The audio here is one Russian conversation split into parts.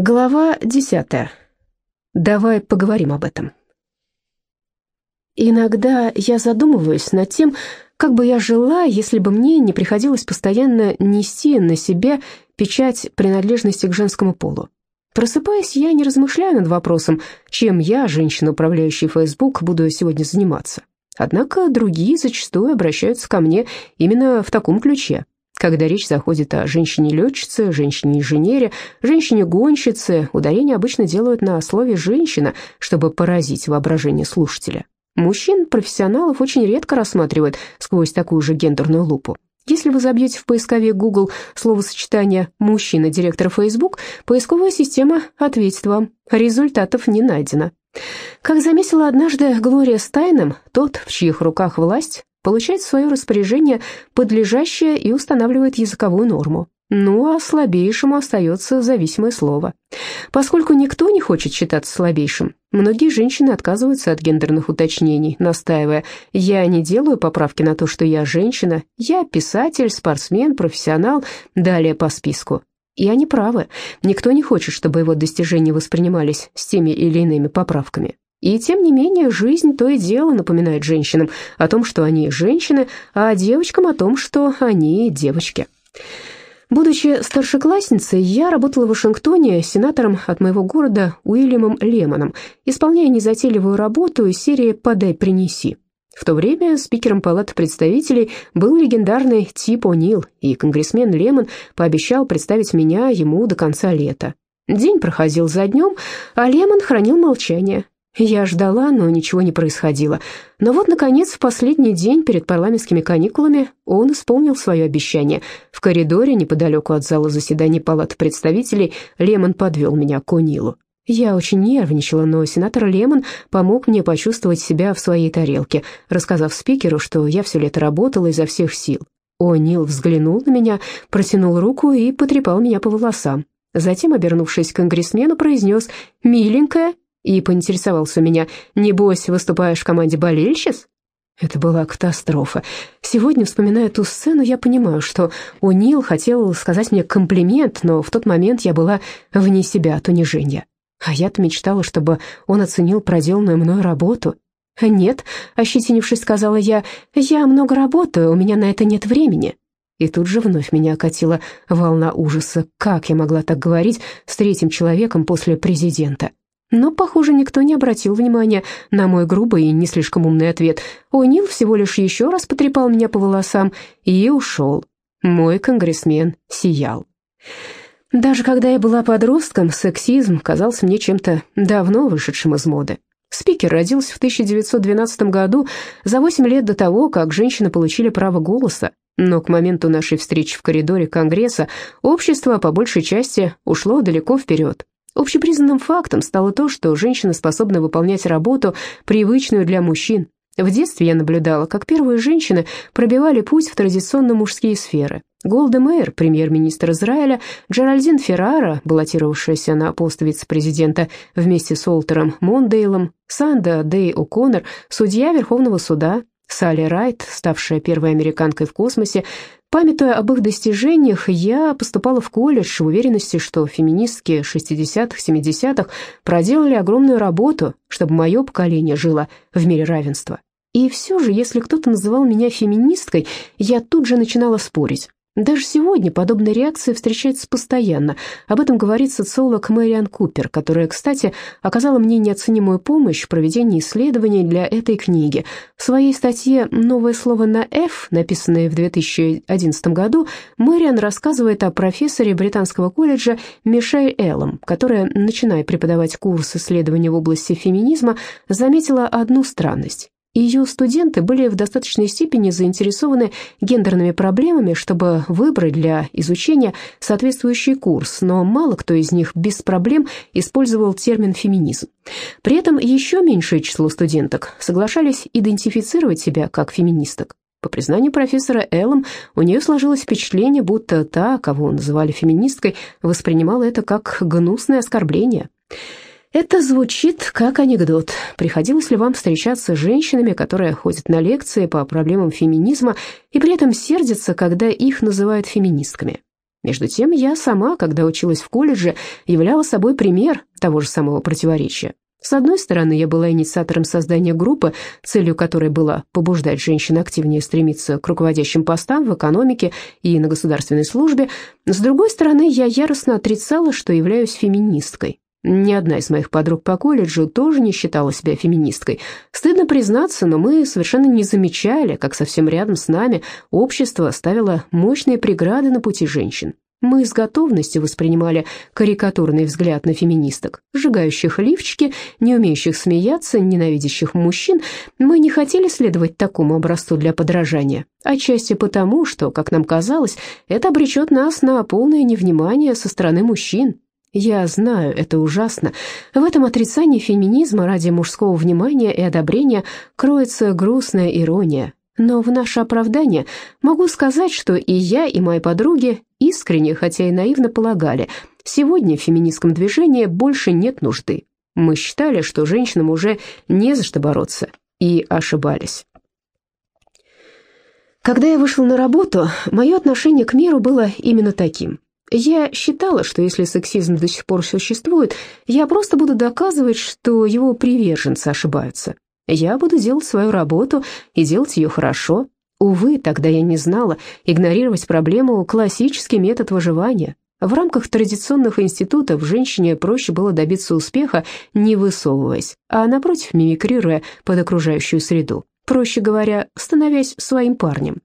Глава десятая. Давай поговорим об этом. Иногда я задумываюсь над тем, как бы я жила, если бы мне не приходилось постоянно нести на себе печать принадлежности к женскому полу. Просыпаясь, я не размышляю над вопросом, чем я, женщина, управляющая Facebook, буду сегодня заниматься. Однако другие зачастую обращаются ко мне именно в таком ключе. Когда речь заходит о женщине-летчице, женщине-инженере, женщине-гонщице, ударение обычно делают на слове «женщина», чтобы поразить воображение слушателя. Мужчин-профессионалов очень редко рассматривают сквозь такую же гендерную лупу. Если вы забьете в поисковик Google словосочетание «мужчина-директор Facebook», поисковая система ответит вам «результатов не найдено». Как заметила однажды Глория Стайном, тот, в чьих руках власть, получает в свое распоряжение подлежащее и устанавливает языковую норму. Ну, а слабейшему остается зависимое слово. Поскольку никто не хочет считаться слабейшим, многие женщины отказываются от гендерных уточнений, настаивая «я не делаю поправки на то, что я женщина, я писатель, спортсмен, профессионал», далее по списку. И они правы, никто не хочет, чтобы его достижения воспринимались с теми или иными поправками. И тем не менее, жизнь то и дело напоминает женщинам о том, что они женщины, а девочкам о том, что они девочки. Будучи старшеклассницей, я работала в Вашингтоне сенатором от моего города Уильямом Лемоном, исполняя незатейливую работу из серии «Подай, принеси». В то время спикером Палаты представителей был легендарный Тип О'Нил, и конгрессмен Лемон пообещал представить меня ему до конца лета. День проходил за днем, а Лемон хранил молчание. Я ждала, но ничего не происходило. Но вот, наконец, в последний день перед парламентскими каникулами он исполнил свое обещание. В коридоре, неподалеку от зала заседаний Палаты представителей, Лемон подвел меня к Унилу. Я очень нервничала, но сенатор Лемон помог мне почувствовать себя в своей тарелке, рассказав спикеру, что я все лето работала изо всех сил. О'Нил взглянул на меня, протянул руку и потрепал меня по волосам. Затем, обернувшись к конгрессмену, произнес «Миленькая, и поинтересовался у меня, «Небось, выступаешь в команде болельщиц?» Это была катастрофа. Сегодня, вспоминая ту сцену, я понимаю, что О'Нил хотел сказать мне комплимент, но в тот момент я была вне себя от унижения. А я-то мечтала, чтобы он оценил проделанную мной работу. «Нет», — ощетинившись, сказала я, — «я много работаю, у меня на это нет времени». И тут же вновь меня окатила волна ужаса. Как я могла так говорить с третьим человеком после президента? Но, похоже, никто не обратил внимания на мой грубый и не слишком умный ответ. О'Нил всего лишь еще раз потрепал меня по волосам и ушел. Мой конгрессмен сиял. Даже когда я была подростком, сексизм казался мне чем-то давно вышедшим из моды. Спикер родился в 1912 году, за 8 лет до того, как женщины получили право голоса. Но к моменту нашей встречи в коридоре Конгресса общество, по большей части, ушло далеко вперед. Общепризнанным фактом стало то, что женщины способны выполнять работу, привычную для мужчин. В детстве я наблюдала, как первые женщины пробивали путь в традиционно мужские сферы. Голда Мейер, премьер-министр Израиля, Джеральдин Феррара, баллотировавшаяся на пост вице-президента вместе с Олтером Мондейлом, Санда Дэй О'Коннор, судья Верховного суда, Салли Райт, ставшая первой американкой в космосе, Памятуя об их достижениях, я поступала в колледж в уверенности, что феминистки 60-х, 70-х проделали огромную работу, чтобы мое поколение жило в мире равенства. И все же, если кто-то называл меня феминисткой, я тут же начинала спорить. Даже сегодня подобная реакция встречается постоянно. Об этом говорит социолог Мэриан Купер, которая, кстати, оказала мне неоценимую помощь в проведении исследований для этой книги. В своей статье «Новое слово на F», написанной в 2011 году, Мэриан рассказывает о профессоре британского колледжа Мишель Эллом, которая, начиная преподавать курс исследований в области феминизма, заметила одну странность ее студенты были в достаточной степени заинтересованы гендерными проблемами, чтобы выбрать для изучения соответствующий курс, но мало кто из них без проблем использовал термин «феминизм». При этом еще меньшее число студенток соглашались идентифицировать себя как феминисток. По признанию профессора Эллом, у нее сложилось впечатление, будто та, кого называли феминисткой, воспринимала это как гнусное оскорбление – это звучит как анекдот. Приходилось ли вам встречаться с женщинами, которые ходят на лекции по проблемам феминизма и при этом сердятся, когда их называют феминистками? Между тем, я сама, когда училась в колледже, являла собой пример того же самого противоречия. С одной стороны, я была инициатором создания группы, целью которой было побуждать женщин активнее стремиться к руководящим постам в экономике и на государственной службе. С другой стороны, я яростно отрицала, что являюсь феминисткой. Ни одна из моих подруг по колледжу тоже не считала себя феминисткой. Стыдно признаться, но мы совершенно не замечали, как совсем рядом с нами общество ставило мощные преграды на пути женщин. Мы с готовностью воспринимали карикатурный взгляд на феминисток, сжигающих лифчики, не умеющих смеяться, ненавидящих мужчин. Мы не хотели следовать такому образцу для подражания, отчасти потому, что, как нам казалось, это обречет нас на полное невнимание со стороны мужчин. Я знаю, это ужасно. В этом отрицании феминизма ради мужского внимания и одобрения кроется грустная ирония, но в наше оправдание могу сказать, что и я, и мои подруги искренне, хотя и наивно полагали, сегодня в феминистском движении больше нет нужды. Мы считали, что женщинам уже не за что бороться, и ошибались. Когда я вышла на работу, мое отношение к миру было именно таким. Я считала, что если сексизм до сих пор существует, я просто буду доказывать, что его приверженцы ошибаются. Я буду делать свою работу и делать ее хорошо. Увы, тогда я не знала, игнорировать проблему – классический метод выживания. В рамках традиционных институтов женщине проще было добиться успеха, не высовываясь, а напротив, мимикрируя под окружающую среду. Проще говоря, становясь своим парнем.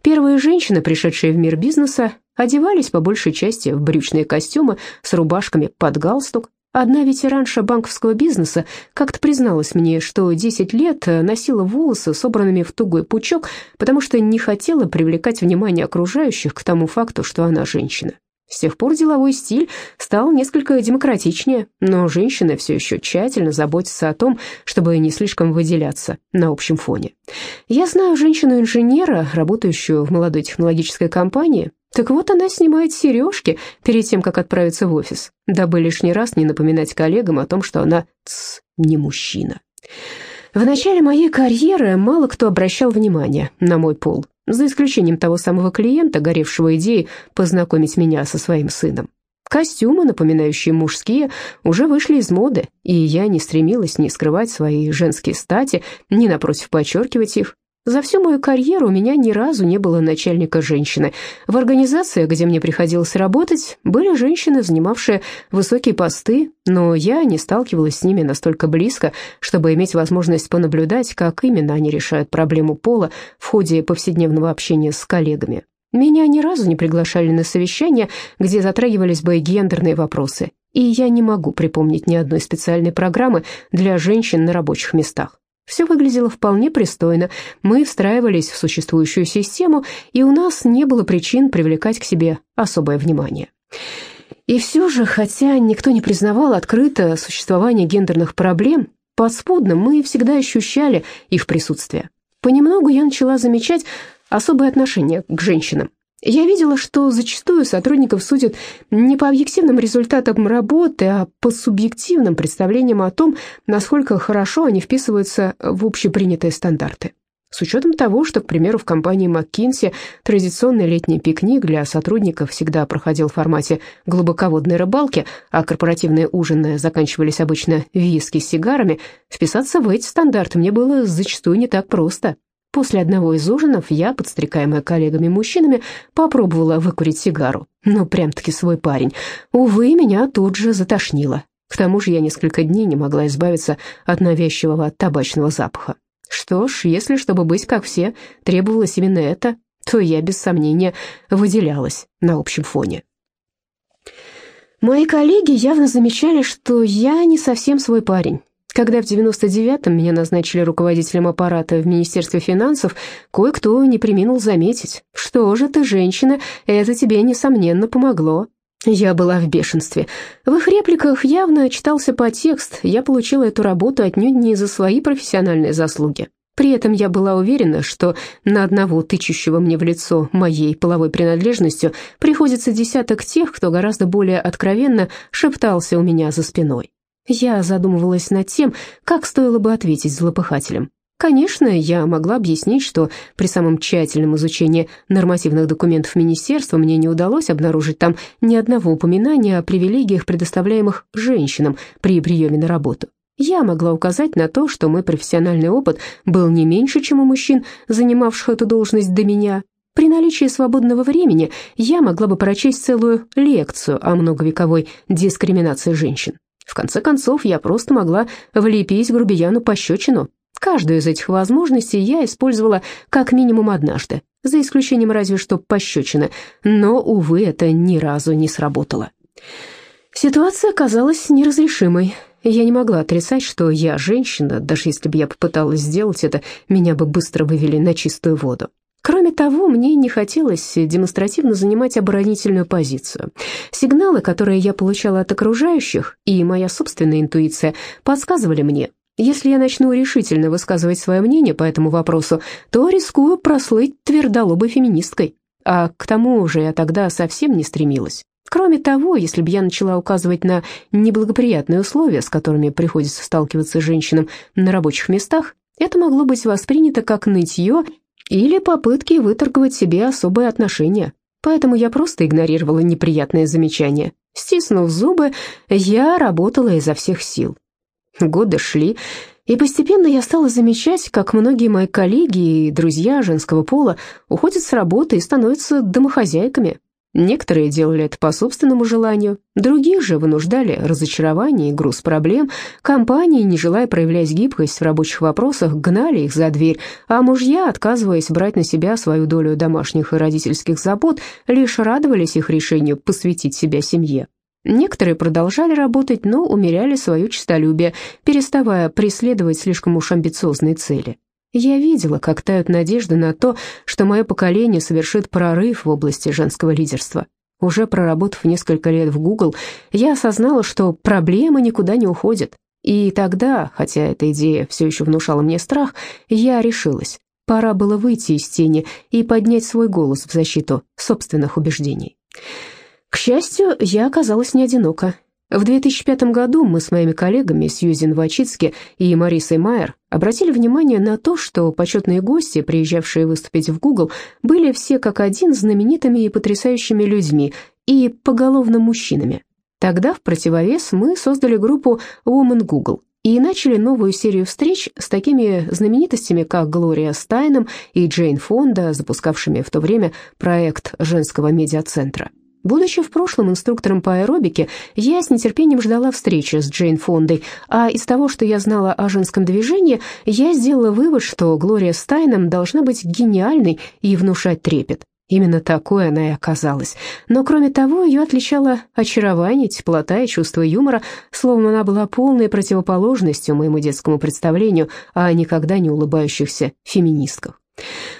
Первые женщины, пришедшие в мир бизнеса, одевались по большей части в брючные костюмы с рубашками под галстук, Одна ветеранша банковского бизнеса как-то призналась мне, что 10 лет носила волосы, собранными в тугой пучок, потому что не хотела привлекать внимание окружающих к тому факту, что она женщина. С тех пор деловой стиль стал несколько демократичнее, но женщины все еще тщательно заботятся о том, чтобы не слишком выделяться на общем фоне. Я знаю женщину-инженера, работающую в молодой технологической компании, так вот она снимает сережки перед тем, как отправиться в офис, дабы лишний раз не напоминать коллегам о том, что она ц, не мужчина. В начале моей карьеры мало кто обращал внимание на мой пол, за исключением того самого клиента, горевшего идеей познакомить меня со своим сыном. Костюмы, напоминающие мужские, уже вышли из моды, и я не стремилась ни скрывать свои женские стати, ни, напротив, подчеркивать их. За всю мою карьеру у меня ни разу не было начальника женщины. В организации, где мне приходилось работать, были женщины, занимавшие высокие посты, но я не сталкивалась с ними настолько близко, чтобы иметь возможность понаблюдать, как именно они решают проблему пола в ходе повседневного общения с коллегами. Меня ни разу не приглашали на совещания, где затрагивались бы гендерные вопросы, и я не могу припомнить ни одной специальной программы для женщин на рабочих местах. Все выглядело вполне пристойно, мы встраивались в существующую систему, и у нас не было причин привлекать к себе особое внимание. И все же, хотя никто не признавал открыто существование гендерных проблем, подспудно мы всегда ощущали их присутствие. Понемногу я начала замечать особое отношение к женщинам. Я видела, что зачастую сотрудников судят не по объективным результатам работы, а по субъективным представлениям о том, насколько хорошо они вписываются в общепринятые стандарты. С учетом того, что, к примеру, в компании McKinsey традиционный летний пикник для сотрудников всегда проходил в формате глубоководной рыбалки, а корпоративные ужины заканчивались обычно виски с сигарами, вписаться в эти стандарты мне было зачастую не так просто. После одного из ужинов я, подстрекаемая коллегами-мужчинами, попробовала выкурить сигару. Ну, прям-таки свой парень. Увы, меня тут же затошнило. К тому же я несколько дней не могла избавиться от навязчивого табачного запаха. Что ж, если, чтобы быть как все, требовалось именно это, то я, без сомнения, выделялась на общем фоне. Мои коллеги явно замечали, что я не совсем свой парень. Когда в 99-м меня назначили руководителем аппарата в Министерстве финансов, кое-кто не приминул заметить, что же ты, женщина, это тебе, несомненно, помогло. Я была в бешенстве. В их репликах явно читался подтекст, я получила эту работу отнюдь не за свои профессиональные заслуги. При этом я была уверена, что на одного тычущего мне в лицо моей половой принадлежностью приходится десяток тех, кто гораздо более откровенно шептался у меня за спиной. Я задумывалась над тем, как стоило бы ответить злопыхателям. Конечно, я могла объяснить, что при самом тщательном изучении нормативных документов министерства мне не удалось обнаружить там ни одного упоминания о привилегиях, предоставляемых женщинам при приеме на работу. Я могла указать на то, что мой профессиональный опыт был не меньше, чем у мужчин, занимавших эту должность до меня. При наличии свободного времени я могла бы прочесть целую лекцию о многовековой дискриминации женщин. В конце концов, я просто могла влепить грубияну пощечину, Каждую из этих возможностей я использовала как минимум однажды, за исключением разве что пощечины, но, увы, это ни разу не сработало. Ситуация оказалась неразрешимой. Я не могла отрицать, что я женщина, даже если бы я попыталась сделать это, меня бы быстро вывели на чистую воду. Кроме того, мне не хотелось демонстративно занимать оборонительную позицию. Сигналы, которые я получала от окружающих, и моя собственная интуиция подсказывали мне, если я начну решительно высказывать свое мнение по этому вопросу, то рискую прослыть твердолобой феминисткой. А к тому же я тогда совсем не стремилась. Кроме того, если бы я начала указывать на неблагоприятные условия, с которыми приходится сталкиваться женщинам на рабочих местах, это могло быть воспринято как нытье или попытки выторговать себе особые отношения. Поэтому я просто игнорировала неприятные замечания. Стиснув зубы, я работала изо всех сил. Годы шли, и постепенно я стала замечать, как многие мои коллеги и друзья женского пола уходят с работы и становятся домохозяйками. Некоторые делали это по собственному желанию, другие же вынуждали разочарование и груз проблем. Компании, не желая проявлять гибкость в рабочих вопросах, гнали их за дверь, а мужья, отказываясь брать на себя свою долю домашних и родительских забот, лишь радовались их решению посвятить себя семье. Некоторые продолжали работать, но умеряли свое честолюбие, переставая преследовать слишком уж амбициозные цели. Я видела, как тают надежды на то, что мое поколение совершит прорыв в области женского лидерства. Уже проработав несколько лет в Google, я осознала, что проблема никуда не уходит. И тогда, хотя эта идея все еще внушала мне страх, я решилась. Пора было выйти из тени и поднять свой голос в защиту собственных убеждений. К счастью, я оказалась не одинока. В 2005 году мы с моими коллегами Сьюзен Вачицки и Марисой Майер обратили внимание на то, что почетные гости, приезжавшие выступить в Google, были все как один знаменитыми и потрясающими людьми и поголовно мужчинами. Тогда в противовес мы создали группу Woman Google и начали новую серию встреч с такими знаменитостями, как Глория Стайном и Джейн Фонда, запускавшими в то время проект женского медиацентра. Будучи в прошлом инструктором по аэробике, я с нетерпением ждала встречи с Джейн Фондой, а из того, что я знала о женском движении, я сделала вывод, что Глория Стайном должна быть гениальной и внушать трепет. Именно такой она и оказалась. Но, кроме того, ее отличало очарование, теплота и чувство юмора, словом, она была полной противоположностью моему детскому представлению о никогда не улыбающихся феминистках.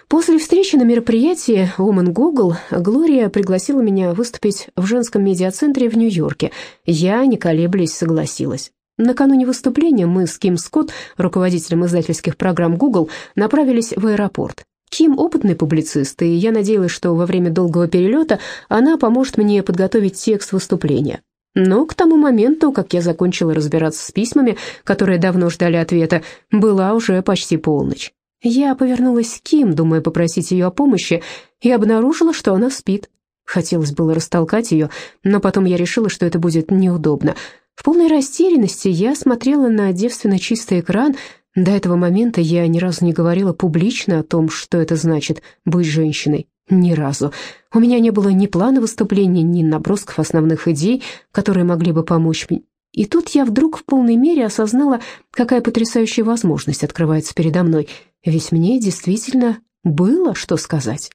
После встречи на мероприятии Woman Google Глория пригласила меня выступить в женском медиацентре в Нью-Йорке. Я, не колеблясь, согласилась. Накануне выступления мы с Ким Скотт, руководителем издательских программ Google, направились в аэропорт. Ким – опытный публицист, и я надеялась, что во время долгого перелета она поможет мне подготовить текст выступления. Но к тому моменту, как я закончила разбираться с письмами, которые давно ждали ответа, была уже почти полночь. Я повернулась к Ким, думая попросить ее о помощи, и обнаружила, что она спит. Хотелось было растолкать ее, но потом я решила, что это будет неудобно. В полной растерянности я смотрела на девственно чистый экран. До этого момента я ни разу не говорила публично о том, что это значит быть женщиной. Ни разу. У меня не было ни плана выступления, ни набросков основных идей, которые могли бы помочь мне. И тут я вдруг в полной мере осознала, какая потрясающая возможность открывается передо мной — ведь мне действительно было что сказать.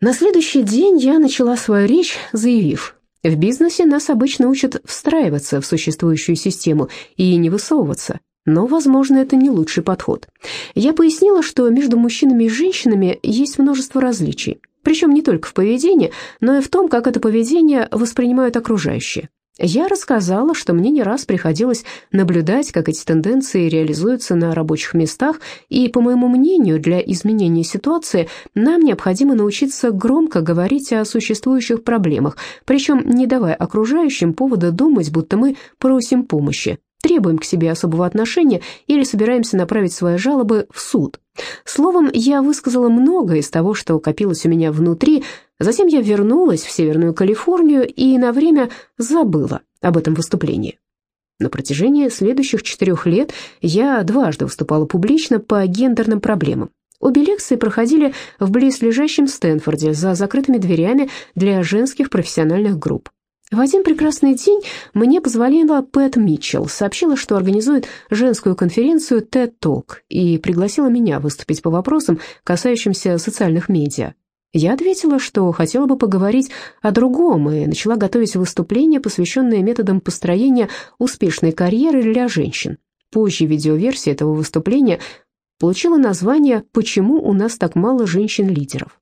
На следующий день я начала свою речь, заявив, в бизнесе нас обычно учат встраиваться в существующую систему и не высовываться, но, возможно, это не лучший подход. Я пояснила, что между мужчинами и женщинами есть множество различий, причем не только в поведении, но и в том, как это поведение воспринимают окружающие. Я рассказала, что мне не раз приходилось наблюдать, как эти тенденции реализуются на рабочих местах, и, по моему мнению, для изменения ситуации нам необходимо научиться громко говорить о существующих проблемах, причем не давая окружающим повода думать, будто мы просим помощи. Требуем к себе особого отношения или собираемся направить свои жалобы в суд. Словом, я высказала многое из того, что копилось у меня внутри, затем я вернулась в Северную Калифорнию и на время забыла об этом выступлении. На протяжении следующих четырех лет я дважды выступала публично по гендерным проблемам. Обе лекции проходили в близлежащем Стэнфорде за закрытыми дверями для женских профессиональных групп. В один прекрасный день мне позвонила Пэт Митчелл, сообщила, что организует женскую конференцию TED Talk и пригласила меня выступить по вопросам, касающимся социальных медиа. Я ответила, что хотела бы поговорить о другом, и начала готовить выступление, посвященное методам построения успешной карьеры для женщин. Позже видеоверсия этого выступления получила название «Почему у нас так мало женщин-лидеров?».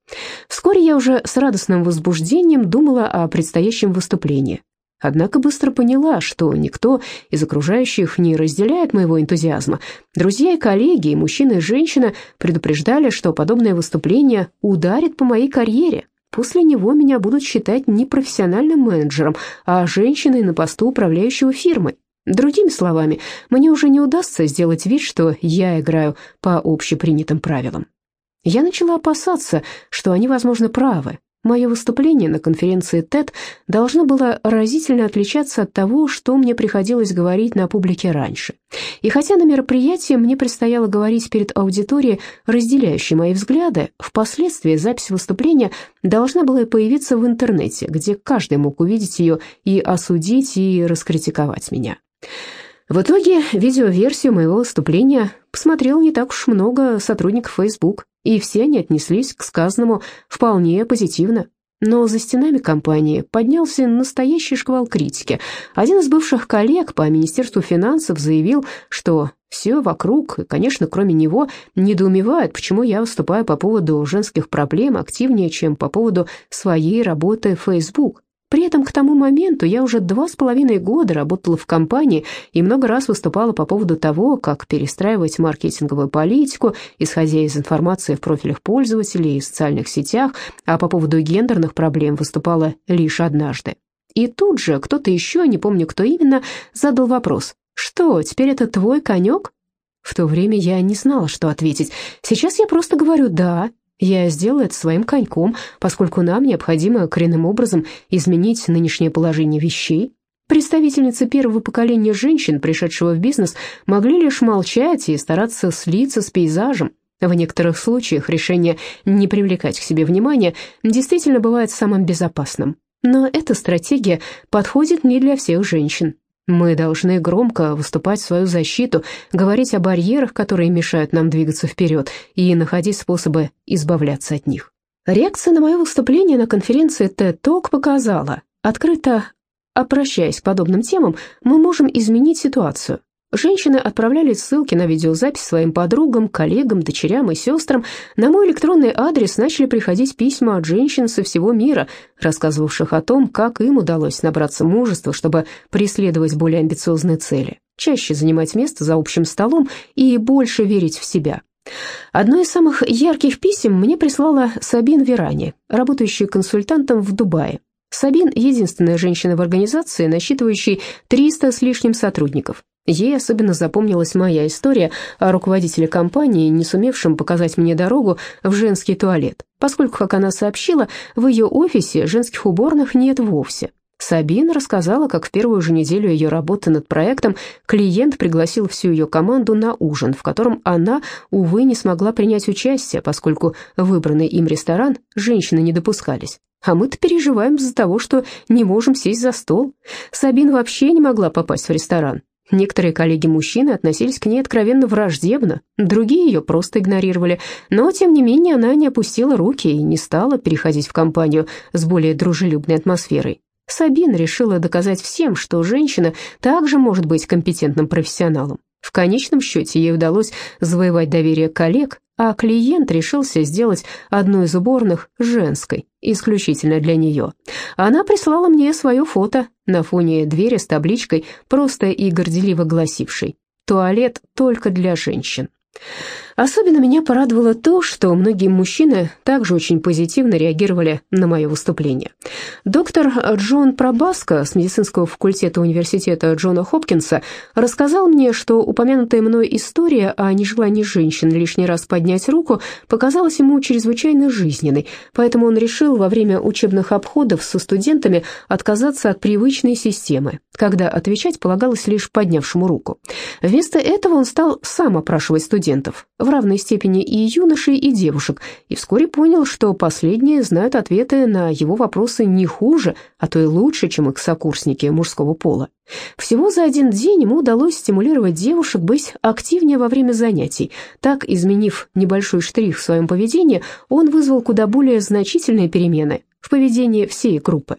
Вскоре я уже с радостным возбуждением думала о предстоящем выступлении. Однако быстро поняла, что никто из окружающих не разделяет моего энтузиазма. Друзья и коллеги, и мужчина и женщина предупреждали, что подобное выступление ударит по моей карьере. После него меня будут считать не профессиональным менеджером, а женщиной на посту управляющего фирмой. Другими словами, мне уже не удастся сделать вид, что я играю по общепринятым правилам. Я начала опасаться, что они, возможно, правы. Мое выступление на конференции TED должно было разительно отличаться от того, что мне приходилось говорить на публике раньше. И хотя на мероприятии мне предстояло говорить перед аудиторией, разделяющей мои взгляды, впоследствии запись выступления должна была появиться в интернете, где каждый мог увидеть ее и осудить, и раскритиковать меня. В итоге видеоверсию моего выступления посмотрел не так уж много сотрудников Facebook, и все они отнеслись к сказанному вполне позитивно. Но за стенами компании поднялся настоящий шквал критики. Один из бывших коллег по Министерству финансов заявил, что все вокруг, и, конечно, кроме него, недоумевают, почему я выступаю по поводу женских проблем активнее, чем по поводу своей работы в Facebook. При этом к тому моменту я уже два с половиной года работала в компании и много раз выступала по поводу того, как перестраивать маркетинговую политику, исходя из информации в профилях пользователей и социальных сетях, а по поводу гендерных проблем выступала лишь однажды. И тут же кто-то еще, не помню кто именно, задал вопрос «Что, теперь это твой конек?» В то время я не знала, что ответить. Сейчас я просто говорю «да», я сделала это своим коньком, поскольку нам необходимо коренным образом изменить нынешнее положение вещей. Представительницы первого поколения женщин, пришедшего в бизнес, могли лишь молчать и стараться слиться с пейзажем. В некоторых случаях решение не привлекать к себе внимания действительно бывает самым безопасным. Но эта стратегия подходит не для всех женщин. Мы должны громко выступать в свою защиту, говорить о барьерах, которые мешают нам двигаться вперед, и находить способы избавляться от них. Реакция на мое выступление на конференции TED Talk показала, открыто обращаясь к подобным темам, мы можем изменить ситуацию. Женщины отправляли ссылки на видеозапись своим подругам, коллегам, дочерям и сестрам. На мой электронный адрес начали приходить письма от женщин со всего мира, рассказывавших о том, как им удалось набраться мужества, чтобы преследовать более амбициозные цели, чаще занимать место за общим столом и больше верить в себя. Одно из самых ярких писем мне прислала Сабин Верани, работающая консультантом в Дубае. Сабин – единственная женщина в организации, насчитывающей 300 с лишним сотрудников. Ей особенно запомнилась моя история о руководителе компании, не сумевшем показать мне дорогу в женский туалет, поскольку, как она сообщила, в ее офисе женских уборных нет вовсе. Сабин рассказала, как в первую же неделю ее работы над проектом клиент пригласил всю ее команду на ужин, в котором она, увы, не смогла принять участие, поскольку выбранный им ресторан женщины не допускались. А мы-то переживаем из-за того, что не можем сесть за стол. Сабин вообще не могла попасть в ресторан. Некоторые коллеги-мужчины относились к ней откровенно враждебно, другие ее просто игнорировали, но, тем не менее, она не опустила руки и не стала переходить в компанию с более дружелюбной атмосферой. Сабин решила доказать всем, что женщина также может быть компетентным профессионалом. В конечном счете ей удалось завоевать доверие коллег, а клиент решился сделать одну из уборных женской, исключительно для нее. Она прислала мне свое фото на фоне двери с табличкой, просто и горделиво гласившей «Туалет только для женщин». Особенно меня порадовало то, что многие мужчины также очень позитивно реагировали на мое выступление. Доктор Джон Пробаско с медицинского факультета университета Джона Хопкинса рассказал мне, что упомянутая мной история о нежелании женщин лишний раз поднять руку показалась ему чрезвычайно жизненной, поэтому он решил во время учебных обходов со студентами отказаться от привычной системы, когда отвечать полагалось лишь поднявшему руку. Вместо этого он стал сам опрашивать студентов в равной степени и юношей, и девушек, и вскоре понял, что последние знают ответы на его вопросы не хуже, а то и лучше, чем их сокурсники мужского пола. Всего за один день ему удалось стимулировать девушек быть активнее во время занятий. Так, изменив небольшой штрих в своем поведении, он вызвал куда более значительные перемены в поведении всей группы.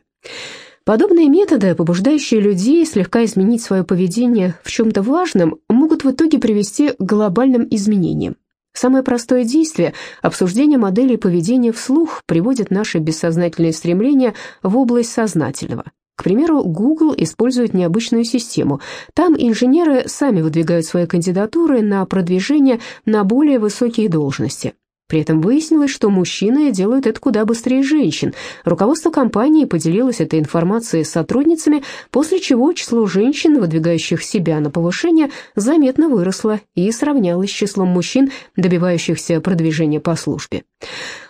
Подобные методы, побуждающие людей слегка изменить свое поведение в чем-то важном, могут в итоге привести к глобальным изменениям. Самое простое действие – обсуждение моделей поведения вслух приводит наши бессознательные стремления в область сознательного. К примеру, Google использует необычную систему. Там инженеры сами выдвигают свои кандидатуры на продвижение на более высокие должности. При этом выяснилось, что мужчины делают это куда быстрее женщин. Руководство компании поделилось этой информацией с сотрудницами, после чего число женщин, выдвигающих себя на повышение, заметно выросло и сравнялось с числом мужчин, добивающихся продвижения по службе.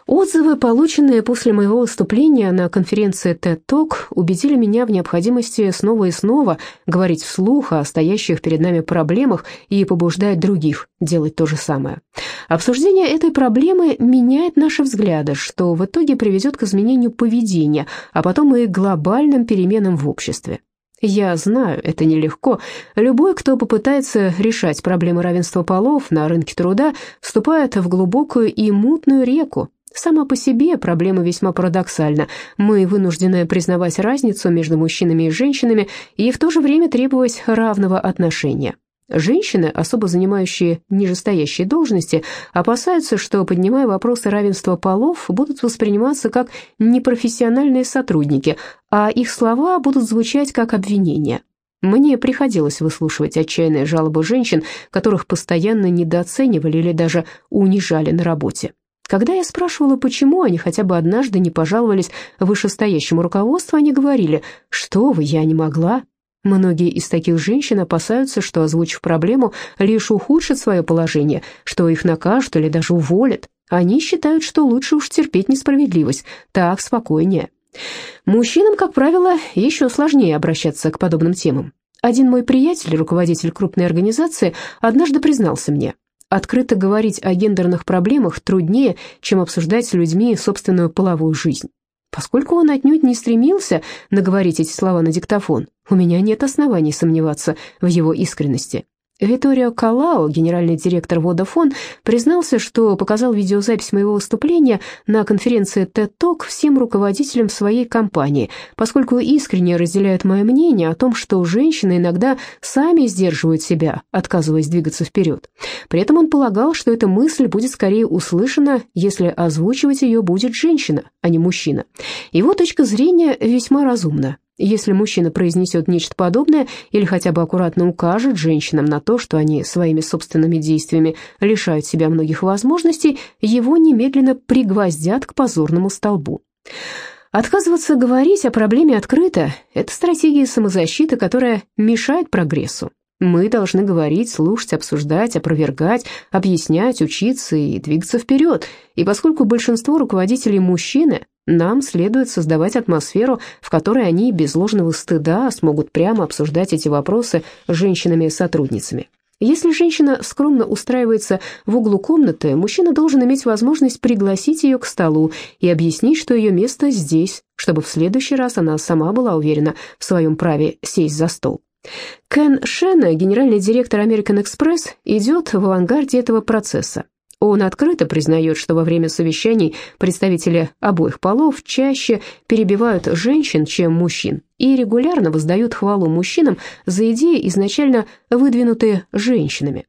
Отзывы, полученные после моего выступления на конференции TED Talk, убедили меня в необходимости снова и снова говорить вслух о стоящих перед нами проблемах и побуждать других делать то же самое. Обсуждение этой проблемы меняет наши взгляды, что в итоге приведет к изменению поведения, а потом и глобальным переменам в обществе. Я знаю, это нелегко. Любой, кто попытается решать проблемы равенства полов на рынке труда, вступает в глубокую и мутную реку, Сама по себе проблема весьма парадоксальна. Мы вынуждены признавать разницу между мужчинами и женщинами и в то же время требовать равного отношения. Женщины, особо занимающие нижестоящие должности, опасаются, что, поднимая вопросы равенства полов, будут восприниматься как непрофессиональные сотрудники, а их слова будут звучать как обвинения. Мне приходилось выслушивать отчаянные жалобы женщин, которых постоянно недооценивали или даже унижали на работе. Когда я спрашивала, почему они хотя бы однажды не пожаловались вышестоящему руководству, они говорили, что вы, я не могла. Многие из таких женщин опасаются, что, озвучив проблему, лишь ухудшат свое положение, что их накажут или даже уволят. Они считают, что лучше уж терпеть несправедливость, так спокойнее. Мужчинам, как правило, еще сложнее обращаться к подобным темам. Один мой приятель, руководитель крупной организации, однажды признался мне – Открыто говорить о гендерных проблемах труднее, чем обсуждать с людьми собственную половую жизнь. Поскольку он отнюдь не стремился наговорить эти слова на диктофон, у меня нет оснований сомневаться в его искренности. Виторио Калао, генеральный директор Vodafone, признался, что показал видеозапись моего выступления на конференции TED Talk всем руководителям своей компании, поскольку искренне разделяет мое мнение о том, что женщины иногда сами сдерживают себя, отказываясь двигаться вперед. При этом он полагал, что эта мысль будет скорее услышана, если озвучивать ее будет женщина, а не мужчина. Его точка зрения весьма разумна. Если мужчина произнесет нечто подобное или хотя бы аккуратно укажет женщинам на то, что они своими собственными действиями лишают себя многих возможностей, его немедленно пригвоздят к позорному столбу. Отказываться говорить о проблеме открыто – это стратегия самозащиты, которая мешает прогрессу. Мы должны говорить, слушать, обсуждать, опровергать, объяснять, учиться и двигаться вперед. И поскольку большинство руководителей мужчины, нам следует создавать атмосферу, в которой они без ложного стыда смогут прямо обсуждать эти вопросы с женщинами-сотрудницами. Если женщина скромно устраивается в углу комнаты, мужчина должен иметь возможность пригласить ее к столу и объяснить, что ее место здесь, чтобы в следующий раз она сама была уверена в своем праве сесть за стол. Кен Шена, генеральный директор American Express, идет в авангарде этого процесса. Он открыто признает, что во время совещаний представители обоих полов чаще перебивают женщин, чем мужчин, и регулярно воздают хвалу мужчинам за идеи, изначально выдвинутые женщинами.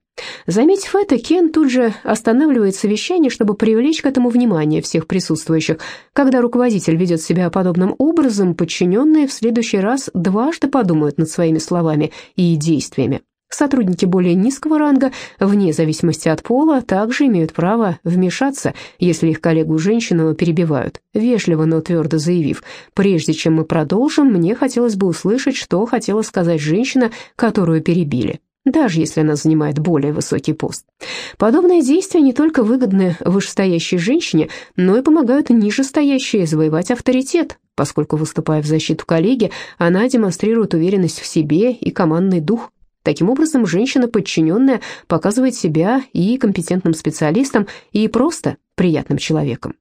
Заметив это, Кен тут же останавливает совещание, чтобы привлечь к этому внимание всех присутствующих. Когда руководитель ведет себя подобным образом, подчиненные в следующий раз дважды подумают над своими словами и действиями. Сотрудники более низкого ранга, вне зависимости от пола, также имеют право вмешаться, если их коллегу-женщину перебивают, вежливо, но твердо заявив, «Прежде чем мы продолжим, мне хотелось бы услышать, что хотела сказать женщина, которую перебили» даже если она занимает более высокий пост. Подобные действия не только выгодны вышестоящей женщине, но и помогают нижестоящей завоевать авторитет, поскольку, выступая в защиту коллеги, она демонстрирует уверенность в себе и командный дух. Таким образом, женщина, подчиненная, показывает себя и компетентным специалистом, и просто приятным человеком.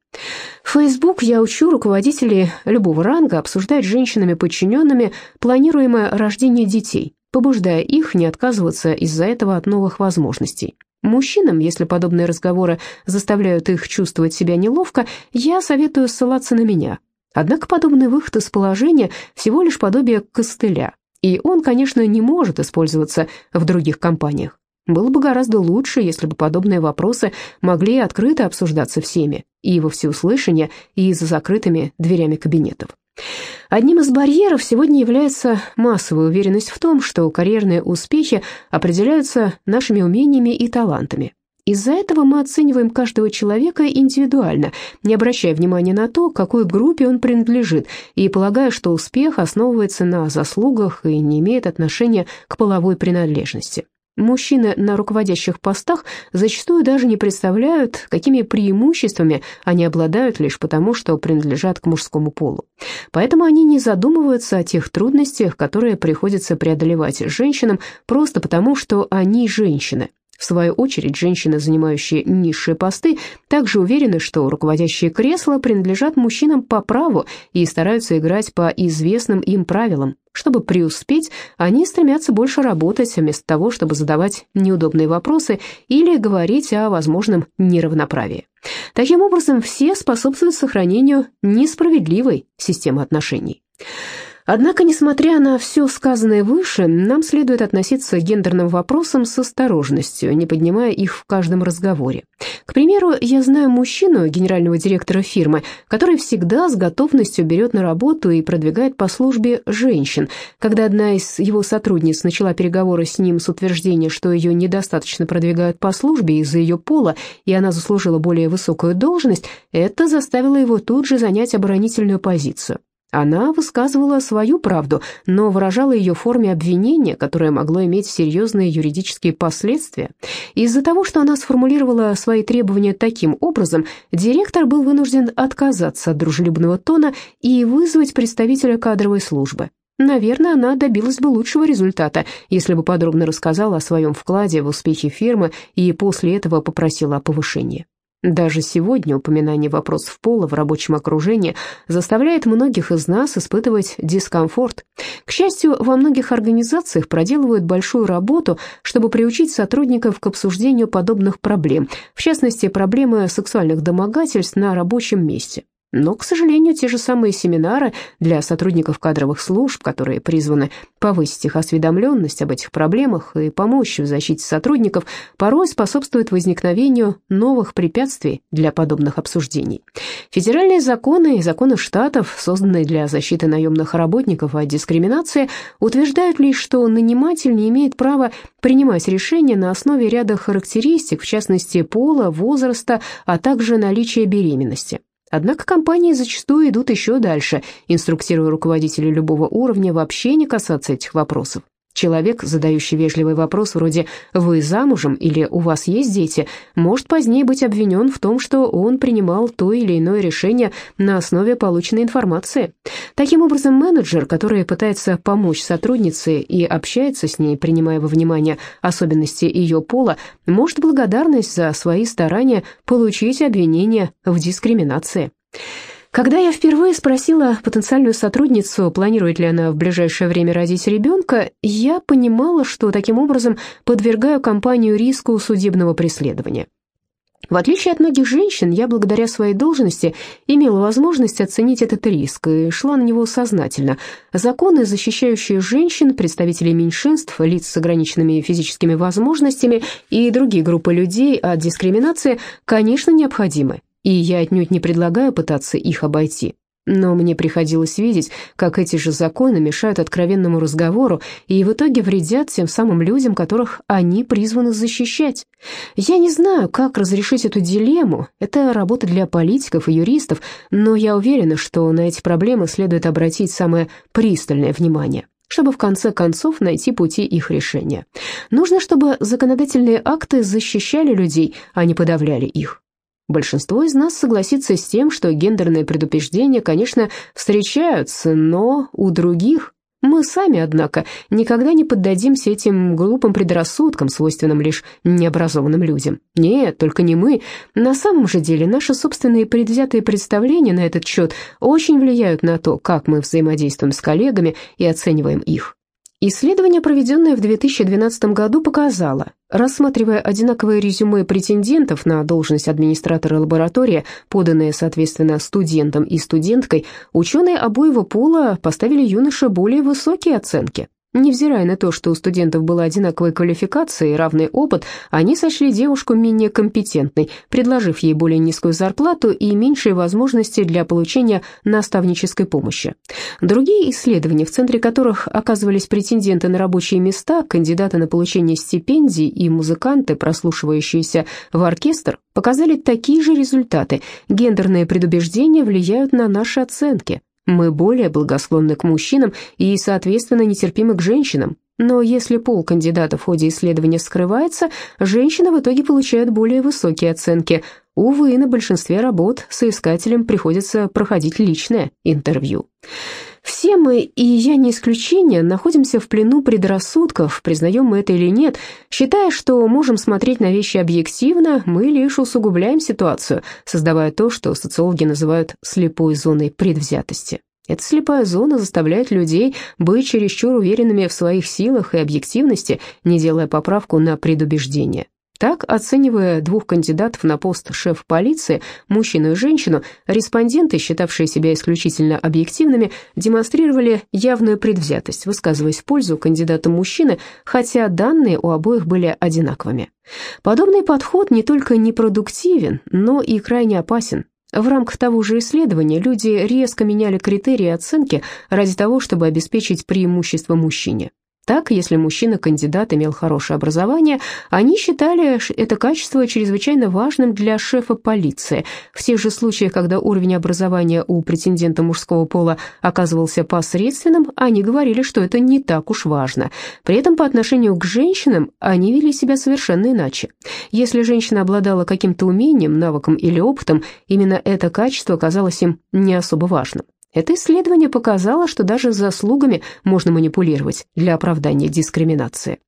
В Facebook я учу руководителей любого ранга обсуждать с женщинами-подчиненными планируемое рождение детей, побуждая их не отказываться из-за этого от новых возможностей. Мужчинам, если подобные разговоры заставляют их чувствовать себя неловко, я советую ссылаться на меня. Однако подобный выход из положения всего лишь подобие костыля, и он, конечно, не может использоваться в других компаниях. Было бы гораздо лучше, если бы подобные вопросы могли открыто обсуждаться всеми, и во всеуслышание, и за закрытыми дверями кабинетов. Одним из барьеров сегодня является массовая уверенность в том, что карьерные успехи определяются нашими умениями и талантами. Из-за этого мы оцениваем каждого человека индивидуально, не обращая внимания на то, какой группе он принадлежит, и полагая, что успех основывается на заслугах и не имеет отношения к половой принадлежности. Мужчины на руководящих постах зачастую даже не представляют, какими преимуществами они обладают лишь потому, что принадлежат к мужскому полу. Поэтому они не задумываются о тех трудностях, которые приходится преодолевать женщинам просто потому, что они женщины. В свою очередь, женщины, занимающие низшие посты, также уверены, что руководящие кресла принадлежат мужчинам по праву и стараются играть по известным им правилам. Чтобы преуспеть, они стремятся больше работать, вместо того, чтобы задавать неудобные вопросы или говорить о возможном неравноправии. Таким образом, все способствуют сохранению несправедливой системы отношений. Однако, несмотря на все сказанное выше, нам следует относиться к гендерным вопросам с осторожностью, не поднимая их в каждом разговоре. К примеру, я знаю мужчину, генерального директора фирмы, который всегда с готовностью берет на работу и продвигает по службе женщин. Когда одна из его сотрудниц начала переговоры с ним с утверждением, что ее недостаточно продвигают по службе из-за ее пола, и она заслужила более высокую должность, это заставило его тут же занять оборонительную позицию. Она высказывала свою правду, но выражала ее в форме обвинения, которое могло иметь серьезные юридические последствия. Из-за того, что она сформулировала свои требования таким образом, директор был вынужден отказаться от дружелюбного тона и вызвать представителя кадровой службы. Наверное, она добилась бы лучшего результата, если бы подробно рассказала о своем вкладе в успехи фирмы и после этого попросила о повышении. Даже сегодня упоминание вопросов пола в рабочем окружении заставляет многих из нас испытывать дискомфорт. К счастью, во многих организациях проделывают большую работу, чтобы приучить сотрудников к обсуждению подобных проблем, в частности, проблемы сексуальных домогательств на рабочем месте. Но, к сожалению, те же самые семинары для сотрудников кадровых служб, которые призваны повысить их осведомленность об этих проблемах и помочь в защите сотрудников, порой способствуют возникновению новых препятствий для подобных обсуждений. Федеральные законы и законы штатов, созданные для защиты наемных работников от дискриминации, утверждают лишь, что наниматель не имеет права принимать решения на основе ряда характеристик, в частности, пола, возраста, а также наличия беременности. Однако компании зачастую идут еще дальше, инструктируя руководителей любого уровня вообще не касаться этих вопросов. Человек, задающий вежливый вопрос вроде «Вы замужем?» или «У вас есть дети?», может позднее быть обвинен в том, что он принимал то или иное решение на основе полученной информации. Таким образом, менеджер, который пытается помочь сотруднице и общается с ней, принимая во внимание особенности ее пола, может благодарность за свои старания получить обвинение в дискриминации. Когда я впервые спросила потенциальную сотрудницу, планирует ли она в ближайшее время родить ребенка, я понимала, что таким образом подвергаю компанию риску судебного преследования. В отличие от многих женщин, я благодаря своей должности имела возможность оценить этот риск и шла на него сознательно. Законы, защищающие женщин, представителей меньшинств, лиц с ограниченными физическими возможностями и другие группы людей от дискриминации, конечно, необходимы и я отнюдь не предлагаю пытаться их обойти. Но мне приходилось видеть, как эти же законы мешают откровенному разговору и в итоге вредят тем самым людям, которых они призваны защищать. Я не знаю, как разрешить эту дилемму, это работа для политиков и юристов, но я уверена, что на эти проблемы следует обратить самое пристальное внимание чтобы в конце концов найти пути их решения. Нужно, чтобы законодательные акты защищали людей, а не подавляли их. Большинство из нас согласится с тем, что гендерные предупреждения, конечно, встречаются, но у других мы сами, однако, никогда не поддадимся этим глупым предрассудкам, свойственным лишь необразованным людям. Нет, только не мы. На самом же деле наши собственные предвзятые представления на этот счет очень влияют на то, как мы взаимодействуем с коллегами и оцениваем их. Исследование, проведенное в 2012 году, показало, рассматривая одинаковые резюме претендентов на должность администратора лаборатории, поданные, соответственно, студентом и студенткой, ученые обоего пола поставили юноше более высокие оценки. Невзирая на то, что у студентов была одинаковая квалификация и равный опыт, они сочли девушку менее компетентной, предложив ей более низкую зарплату и меньшие возможности для получения наставнической помощи. Другие исследования, в центре которых оказывались претенденты на рабочие места, кандидаты на получение стипендий и музыканты, прослушивающиеся в оркестр, показали такие же результаты. Гендерные предубеждения влияют на наши оценки. Мы более благосклонны к мужчинам и, соответственно, нетерпимы к женщинам. Но если пол кандидата в ходе исследования скрывается, женщины в итоге получают более высокие оценки. Увы, на большинстве работ соискателям приходится проходить личное интервью. Все мы, и я не исключение, находимся в плену предрассудков, признаем мы это или нет. Считая, что можем смотреть на вещи объективно, мы лишь усугубляем ситуацию, создавая то, что социологи называют слепой зоной предвзятости. Эта слепая зона заставляет людей быть чересчур уверенными в своих силах и объективности, не делая поправку на предубеждение. Так, оценивая двух кандидатов на пост шеф полиции, мужчину и женщину, респонденты, считавшие себя исключительно объективными, демонстрировали явную предвзятость, высказываясь в пользу кандидата мужчины, хотя данные у обоих были одинаковыми. Подобный подход не только непродуктивен, но и крайне опасен. В рамках того же исследования люди резко меняли критерии оценки ради того, чтобы обеспечить преимущество мужчине. Так, если мужчина-кандидат имел хорошее образование, они считали это качество чрезвычайно важным для шефа полиции. В тех же случаях, когда уровень образования у претендента мужского пола оказывался посредственным, они говорили, что это не так уж важно. При этом по отношению к женщинам они вели себя совершенно иначе. Если женщина обладала каким-то умением, навыком или опытом, именно это качество казалось им не особо важным. Это исследование показало, что даже заслугами можно манипулировать для оправдания дискриминации.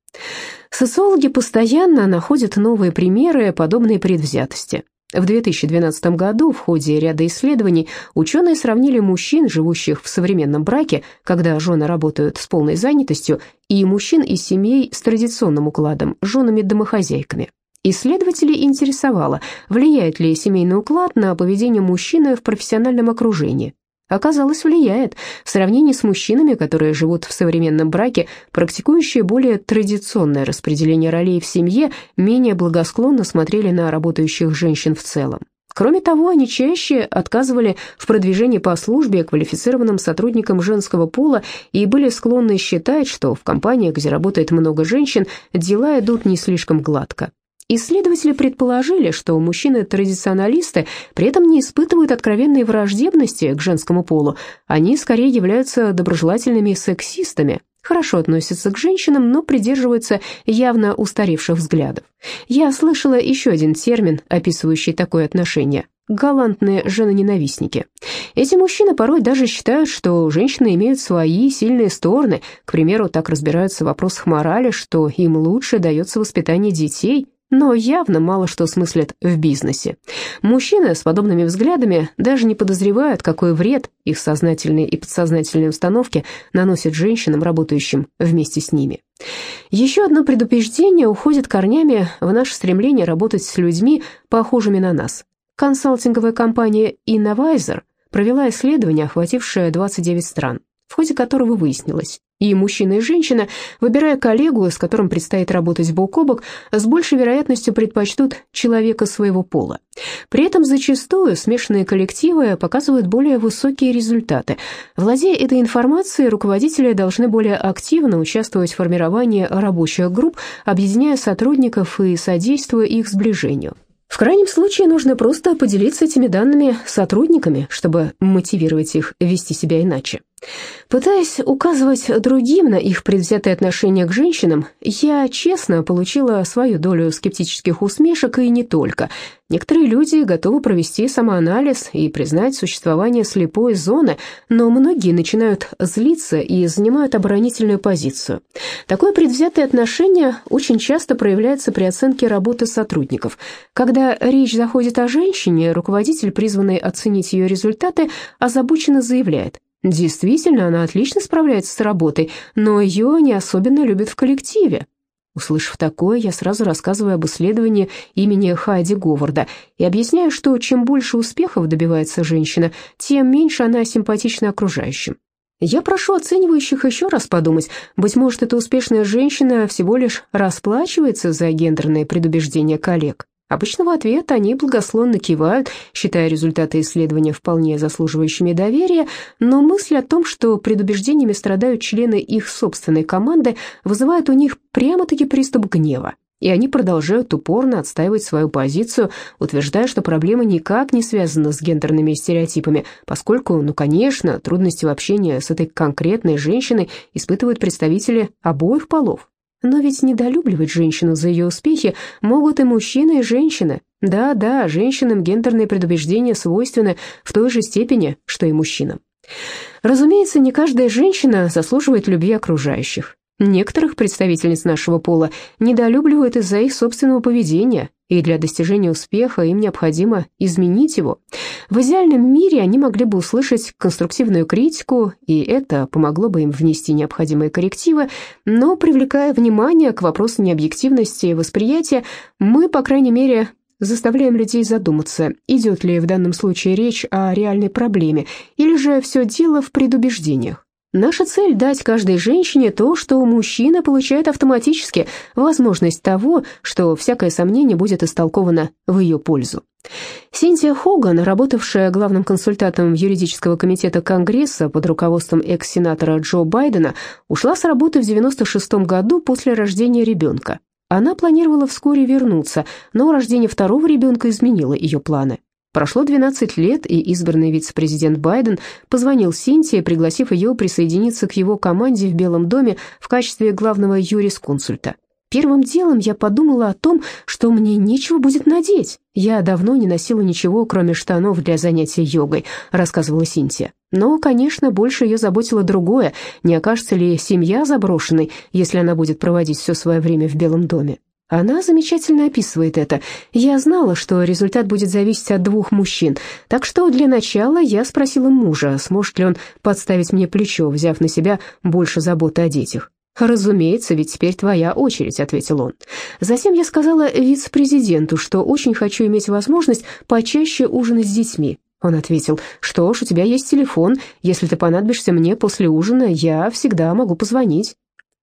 Социологи постоянно находят новые примеры подобной предвзятости. В 2012 году в ходе ряда исследований ученые сравнили мужчин, живущих в современном браке, когда жены работают с полной занятостью, и мужчин из семей с традиционным укладом, женами-домохозяйками. Исследователей интересовало, влияет ли семейный уклад на поведение мужчины в профессиональном окружении. Оказалось, влияет. В сравнении с мужчинами, которые живут в современном браке, практикующие более традиционное распределение ролей в семье, менее благосклонно смотрели на работающих женщин в целом. Кроме того, они чаще отказывали в продвижении по службе квалифицированным сотрудникам женского пола и были склонны считать, что в компаниях, где работает много женщин, дела идут не слишком гладко. Исследователи предположили, что мужчины-традиционалисты при этом не испытывают откровенной враждебности к женскому полу, они скорее являются доброжелательными сексистами, хорошо относятся к женщинам, но придерживаются явно устаревших взглядов. Я слышала еще один термин, описывающий такое отношение – галантные женоненавистники. Эти мужчины порой даже считают, что женщины имеют свои сильные стороны, к примеру, так разбираются в вопросах морали, что им лучше дается воспитание детей – но явно мало что смыслят в бизнесе. Мужчины с подобными взглядами даже не подозревают, какой вред их сознательные и подсознательные установки наносят женщинам, работающим вместе с ними. Еще одно предупреждение уходит корнями в наше стремление работать с людьми, похожими на нас. Консалтинговая компания Innovisor провела исследование, охватившее 29 стран, в ходе которого выяснилось, И мужчина и женщина, выбирая коллегу, с которым предстоит работать бок о бок, с большей вероятностью предпочтут человека своего пола. При этом зачастую смешанные коллективы показывают более высокие результаты. Владея этой информацией, руководители должны более активно участвовать в формировании рабочих групп, объединяя сотрудников и содействуя их сближению. В крайнем случае нужно просто поделиться этими данными с сотрудниками, чтобы мотивировать их вести себя иначе. Пытаясь указывать другим на их предвзятое отношение к женщинам, я честно получила свою долю скептических усмешек и не только. Некоторые люди готовы провести самоанализ и признать существование слепой зоны, но многие начинают злиться и занимают оборонительную позицию. Такое предвзятое отношение очень часто проявляется при оценке работы сотрудников. Когда речь заходит о женщине, руководитель, призванный оценить ее результаты, озабоченно заявляет – Действительно, она отлично справляется с работой, но ее не особенно любят в коллективе. Услышав такое, я сразу рассказываю об исследовании имени Хайди Говарда и объясняю, что чем больше успехов добивается женщина, тем меньше она симпатична окружающим. Я прошу оценивающих еще раз подумать, быть может, эта успешная женщина всего лишь расплачивается за гендерные предубеждения коллег. Обычно в ответ они благословно кивают, считая результаты исследования вполне заслуживающими доверия, но мысль о том, что предубеждениями страдают члены их собственной команды, вызывает у них прямо-таки приступ гнева. И они продолжают упорно отстаивать свою позицию, утверждая, что проблема никак не связана с гендерными стереотипами, поскольку, ну, конечно, трудности в общении с этой конкретной женщиной испытывают представители обоих полов. Но ведь недолюбливать женщину за ее успехи могут и мужчины, и женщины. Да-да, женщинам гендерные предубеждения свойственны в той же степени, что и мужчинам. Разумеется, не каждая женщина заслуживает любви окружающих. Некоторых представительниц нашего пола недолюбливают из-за их собственного поведения, и для достижения успеха им необходимо изменить его. В идеальном мире они могли бы услышать конструктивную критику, и это помогло бы им внести необходимые коррективы, но, привлекая внимание к вопросу необъективности восприятия, мы, по крайней мере, заставляем людей задуматься, идет ли в данном случае речь о реальной проблеме, или же все дело в предубеждениях. Наша цель – дать каждой женщине то, что мужчина получает автоматически, возможность того, что всякое сомнение будет истолковано в ее пользу. Синтия Хоган, работавшая главным консультантом юридического комитета Конгресса под руководством экс-сенатора Джо Байдена, ушла с работы в 96 году после рождения ребенка. Она планировала вскоре вернуться, но рождение второго ребенка изменило ее планы. Прошло 12 лет, и избранный вице-президент Байден позвонил Синтии, пригласив ее присоединиться к его команде в Белом доме в качестве главного юрисконсульта. Первым делом я подумала о том, что мне нечего будет надеть. Я давно не носила ничего, кроме штанов для занятия йогой, рассказывала Синтия. Но, конечно, больше ее заботило другое, не окажется ли семья заброшенной, если она будет проводить все свое время в Белом доме. Она замечательно описывает это. Я знала, что результат будет зависеть от двух мужчин, так что для начала я спросила мужа, сможет ли он подставить мне плечо, взяв на себя больше заботы о детях. «Разумеется, ведь теперь твоя очередь», — ответил он. Затем я сказала вице-президенту, что очень хочу иметь возможность почаще ужинать с детьми. Он ответил, «Что ж, у тебя есть телефон. Если ты понадобишься мне после ужина, я всегда могу позвонить».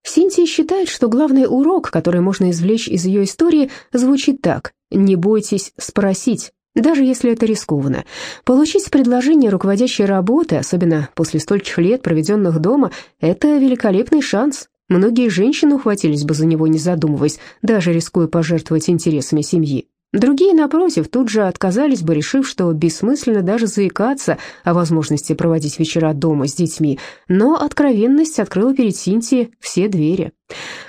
Синтия считает, что главный урок, который можно извлечь из ее истории, звучит так «Не бойтесь спросить». Даже если это рискованно. Получить предложение руководящей работы, особенно после стольких лет, проведенных дома, это великолепный шанс. Многие женщины ухватились бы за него, не задумываясь, даже рискуя пожертвовать интересами семьи. Другие, напротив, тут же отказались бы, решив, что бессмысленно даже заикаться о возможности проводить вечера дома с детьми, но откровенность открыла перед Синтией все двери.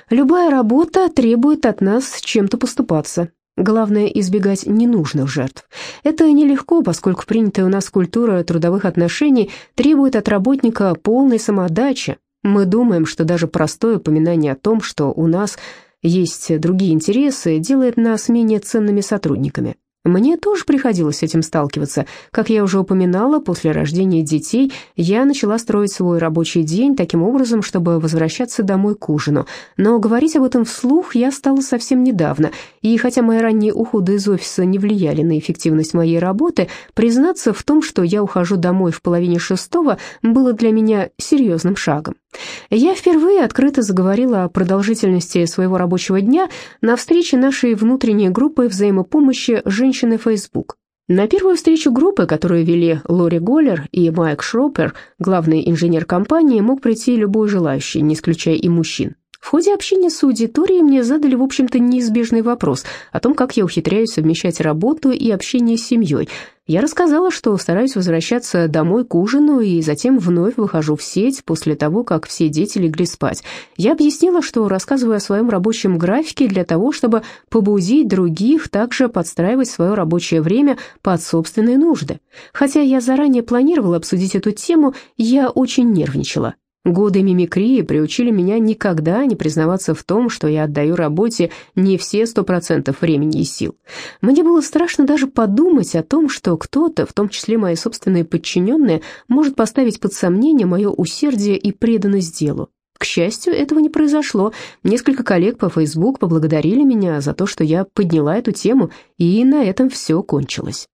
Любая работа требует от нас чем-то поступаться. Главное – избегать ненужных жертв. Это нелегко, поскольку принятая у нас культура трудовых отношений требует от работника полной самоотдачи. Мы думаем, что даже простое упоминание о том, что у нас – есть другие интересы, делает нас менее ценными сотрудниками. Мне тоже приходилось с этим сталкиваться. Как я уже упоминала, после рождения детей я начала строить свой рабочий день таким образом, чтобы возвращаться домой к ужину. Но говорить об этом вслух я стала совсем недавно, и хотя мои ранние уходы из офиса не влияли на эффективность моей работы, признаться в том, что я ухожу домой в половине шестого, было для меня серьезным шагом. Я впервые открыто заговорила о продолжительности своего рабочего дня на встрече нашей внутренней группы взаимопомощи «Женщины Facebook». На первую встречу группы, которую вели Лори Голлер и Майк Шропер, главный инженер компании, мог прийти любой желающий, не исключая и мужчин. В ходе общения с аудиторией мне задали, в общем-то, неизбежный вопрос о том, как я ухитряюсь совмещать работу и общение с семьей. Я рассказала, что стараюсь возвращаться домой к ужину и затем вновь выхожу в сеть после того, как все дети легли спать. Я объяснила, что рассказываю о своем рабочем графике для того, чтобы побудить других также подстраивать свое рабочее время под собственные нужды. Хотя я заранее планировала обсудить эту тему, я очень нервничала. Годы мимикрии приучили меня никогда не признаваться в том, что я отдаю работе не все сто процентов времени и сил. Мне было страшно даже подумать о том, что кто-то, в том числе мои собственные подчиненные, может поставить под сомнение мое усердие и преданность делу. К счастью, этого не произошло. Несколько коллег по Facebook поблагодарили меня за то, что я подняла эту тему, и на этом все кончилось.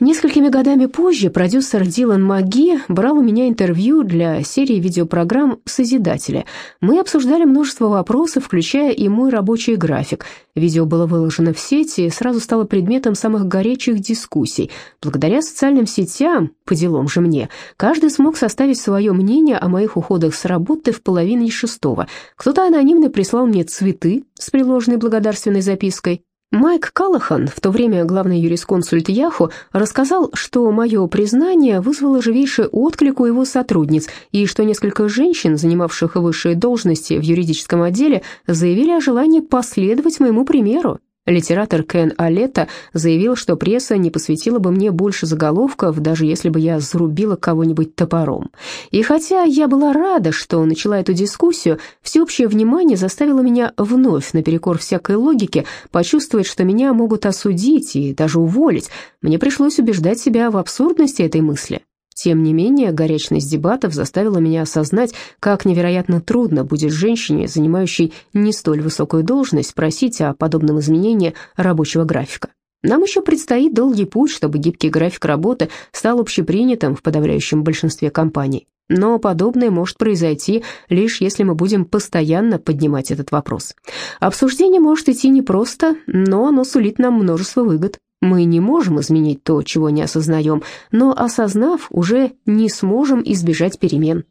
Несколькими годами позже продюсер Дилан Маги брал у меня интервью для серии видеопрограмм «Созидатели». Мы обсуждали множество вопросов, включая и мой рабочий график. Видео было выложено в сети и сразу стало предметом самых горячих дискуссий. Благодаря социальным сетям, по делам же мне, каждый смог составить свое мнение о моих уходах с работы в половине шестого. Кто-то анонимно прислал мне цветы с приложенной благодарственной запиской, Майк Калахан, в то время главный юрисконсульт Яху, рассказал, что мое признание вызвало живейший отклик у его сотрудниц и что несколько женщин, занимавших высшие должности в юридическом отделе, заявили о желании последовать моему примеру. Литератор Кен Алета заявил, что пресса не посвятила бы мне больше заголовков, даже если бы я зарубила кого-нибудь топором. И хотя я была рада, что начала эту дискуссию, всеобщее внимание заставило меня вновь, наперекор всякой логике, почувствовать, что меня могут осудить и даже уволить. Мне пришлось убеждать себя в абсурдности этой мысли. Тем не менее, горячность дебатов заставила меня осознать, как невероятно трудно будет женщине, занимающей не столь высокую должность, просить о подобном изменении рабочего графика. Нам еще предстоит долгий путь, чтобы гибкий график работы стал общепринятым в подавляющем большинстве компаний. Но подобное может произойти лишь если мы будем постоянно поднимать этот вопрос. Обсуждение может идти непросто, но оно сулит нам множество выгод. Мы не можем изменить то, чего не осознаем, но осознав, уже не сможем избежать перемен.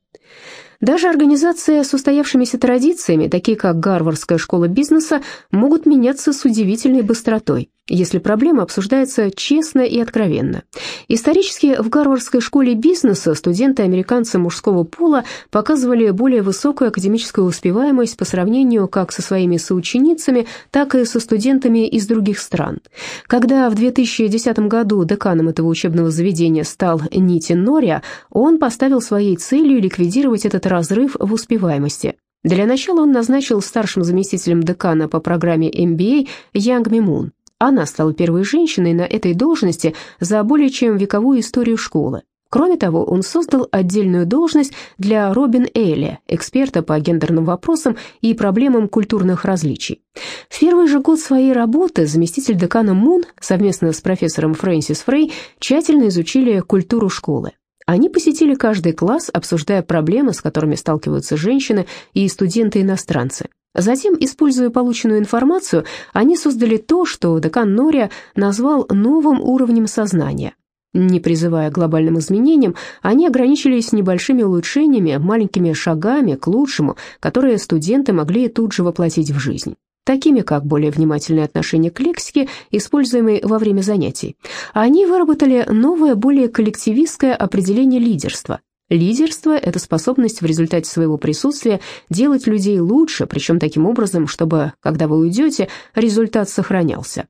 Даже организации с устоявшимися традициями, такие как Гарвардская школа бизнеса, могут меняться с удивительной быстротой если проблема обсуждается честно и откровенно. Исторически в Гарвардской школе бизнеса студенты-американцы мужского пола показывали более высокую академическую успеваемость по сравнению как со своими соученицами, так и со студентами из других стран. Когда в 2010 году деканом этого учебного заведения стал Нити Нория, он поставил своей целью ликвидировать этот разрыв в успеваемости. Для начала он назначил старшим заместителем декана по программе MBA Янг Мимун. Она стала первой женщиной на этой должности за более чем вековую историю школы. Кроме того, он создал отдельную должность для Робин Эйли, эксперта по гендерным вопросам и проблемам культурных различий. В первый же год своей работы заместитель декана Мун совместно с профессором Фрэнсис Фрей тщательно изучили культуру школы. Они посетили каждый класс, обсуждая проблемы, с которыми сталкиваются женщины и студенты-иностранцы. Затем, используя полученную информацию, они создали то, что декан Нория назвал новым уровнем сознания. Не призывая к глобальным изменениям, они ограничились небольшими улучшениями, маленькими шагами к лучшему, которые студенты могли тут же воплотить в жизнь такими как более внимательное отношение к лексике, используемой во время занятий. Они выработали новое, более коллективистское определение лидерства, Лидерство – это способность в результате своего присутствия делать людей лучше, причем таким образом, чтобы, когда вы уйдете, результат сохранялся.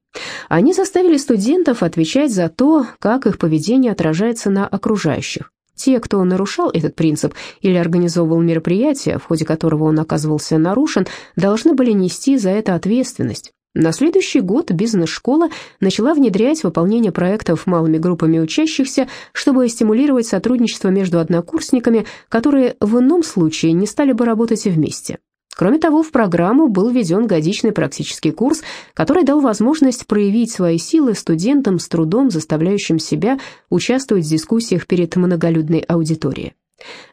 Они заставили студентов отвечать за то, как их поведение отражается на окружающих. Те, кто нарушал этот принцип или организовывал мероприятие, в ходе которого он оказывался нарушен, должны были нести за это ответственность. На следующий год бизнес-школа начала внедрять выполнение проектов малыми группами учащихся, чтобы стимулировать сотрудничество между однокурсниками, которые в ином случае не стали бы работать вместе. Кроме того, в программу был введен годичный практический курс, который дал возможность проявить свои силы студентам с трудом, заставляющим себя участвовать в дискуссиях перед многолюдной аудиторией.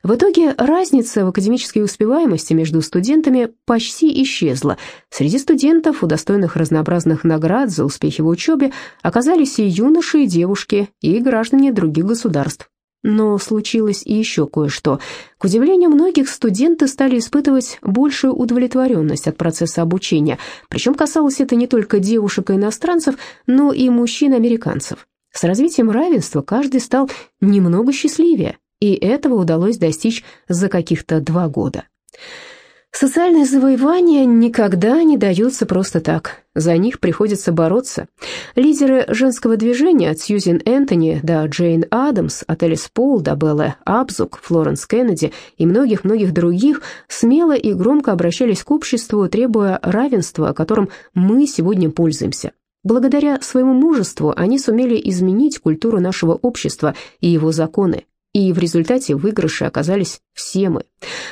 В итоге разница в академической успеваемости между студентами почти исчезла. Среди студентов, удостоенных разнообразных наград за успехи в учебе, оказались и юноши, и девушки, и граждане других государств. Но случилось и еще кое-что. К удивлению многих, студенты стали испытывать большую удовлетворенность от процесса обучения, причем касалось это не только девушек и иностранцев, но и мужчин-американцев. С развитием равенства каждый стал немного счастливее, и этого удалось достичь за каких-то два года. Социальные завоевания никогда не даются просто так, за них приходится бороться. Лидеры женского движения от Сьюзен Энтони до Джейн Адамс, от Элис Пол до Беллы Абзук, Флоренс Кеннеди и многих-многих других смело и громко обращались к обществу, требуя равенства, которым мы сегодня пользуемся. Благодаря своему мужеству они сумели изменить культуру нашего общества и его законы, и в результате выигрыши оказались все мы.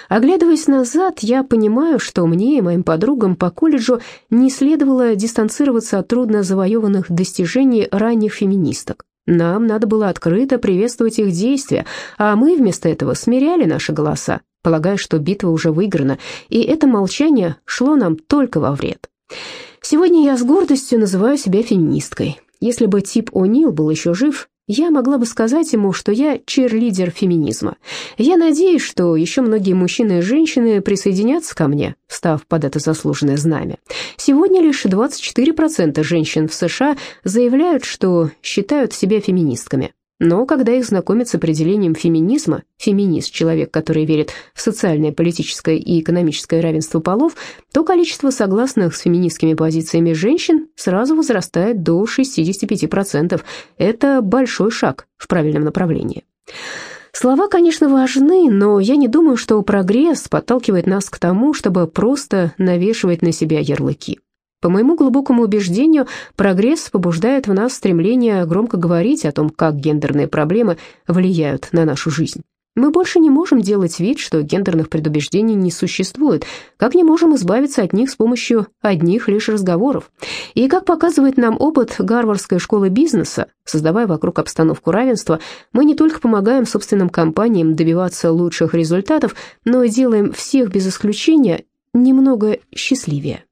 Оглядываясь назад, я понимаю, что мне и моим подругам по колледжу не следовало дистанцироваться от трудно завоеванных достижений ранних феминисток. Нам надо было открыто приветствовать их действия, а мы вместо этого смиряли наши голоса, полагая, что битва уже выиграна, и это молчание шло нам только во вред. Сегодня я с гордостью называю себя феминисткой. Если бы Тип О'Нил был еще жив, я могла бы сказать ему, что я черлидер феминизма. Я надеюсь, что еще многие мужчины и женщины присоединятся ко мне, встав под это заслуженное знамя. Сегодня лишь 24% женщин в США заявляют, что считают себя феминистками. Но когда их знакомят с определением феминизма, феминист – человек, который верит в социальное, политическое и экономическое равенство полов, то количество согласных с феминистскими позициями женщин сразу возрастает до 65%. Это большой шаг в правильном направлении. Слова, конечно, важны, но я не думаю, что прогресс подталкивает нас к тому, чтобы просто навешивать на себя ярлыки. По моему глубокому убеждению, прогресс побуждает в нас стремление громко говорить о том, как гендерные проблемы влияют на нашу жизнь. Мы больше не можем делать вид, что гендерных предубеждений не существует, как не можем избавиться от них с помощью одних лишь разговоров. И как показывает нам опыт Гарвардской школы бизнеса, создавая вокруг обстановку равенства, мы не только помогаем собственным компаниям добиваться лучших результатов, но и делаем всех без исключения немного счастливее.